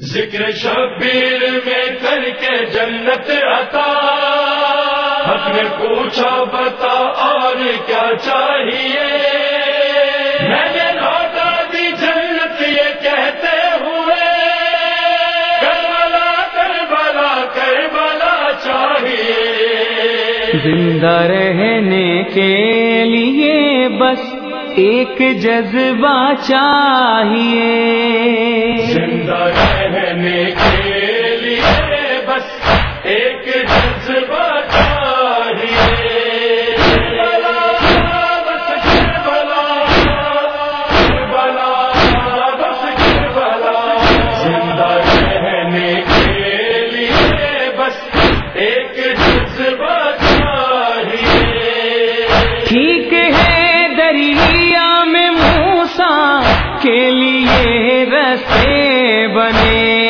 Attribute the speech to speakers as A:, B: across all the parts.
A: ذکر شبیر میں کر کے جنت عطا۔ حق نے پوچھا، بتا اور کیا چاہیے؟ میں نے لوٹا دی، جنت یہ کہتے ہوئے۔ کربلا کربلا کربلا چاہیے۔
B: زندہ رہنے کے لیے بس ایک جذبہ چاہیے۔
A: زندہ رہنے کے لیے بس ایک جذبہ چاہیے۔ بلا بس کے لیے
B: رستے بنے۔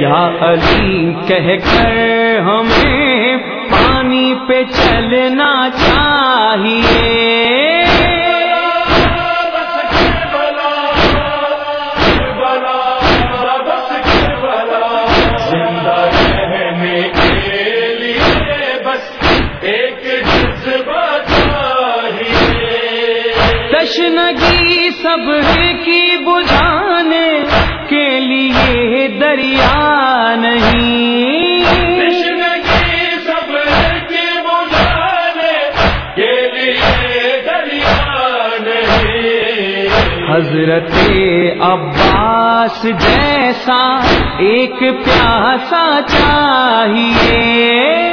B: یا علی کہہ کر ہمیں پانی پہ چلنا چاہیے۔ تشنگی سب کی بجھانے کے لیے دریا نہیں۔
A: تشنگی کی بجھانے کے لیے دریا نہیں۔
B: حضرت عباس جیسا ایک پیاسا چاہیے۔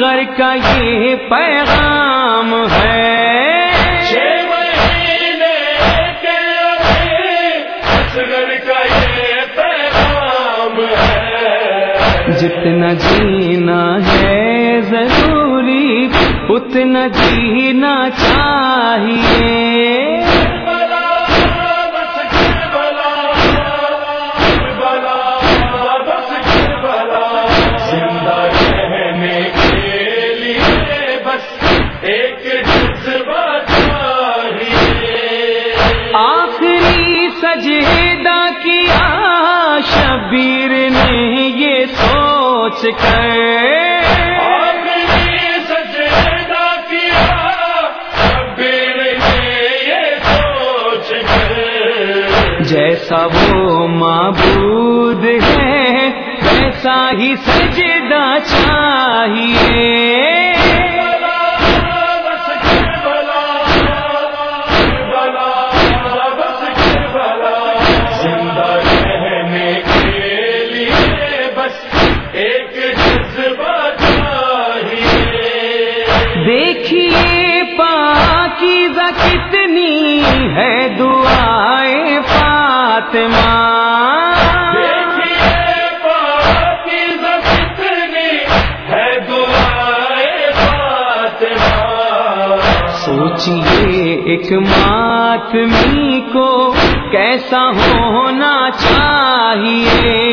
B: اصغر کا یہ پیغام ہے۔ جتنا جینا ہے ضروری اتنا جینا چاہیے۔ جیسا وہ معبود ہے ویسا ہی سجدہ چاہیے کتنی ہے دعائیں فاطمہ۔ سوچیے ایک ماتمی کو کیسا ہونا چاہیے؟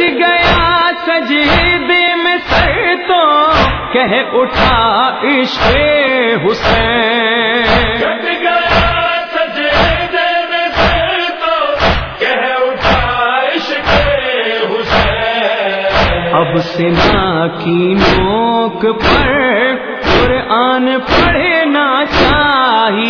B: کٹ گیا سجدے میں سر تو کہہ اٹھا عشق حسین۔
A: کٹ گیا سجدے میں سر تو کہہ اٹھا عشق حسین۔
B: اب سنا کی نوک پر قرآن پڑھنا چاہیے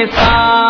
A: کے
B: ساتھ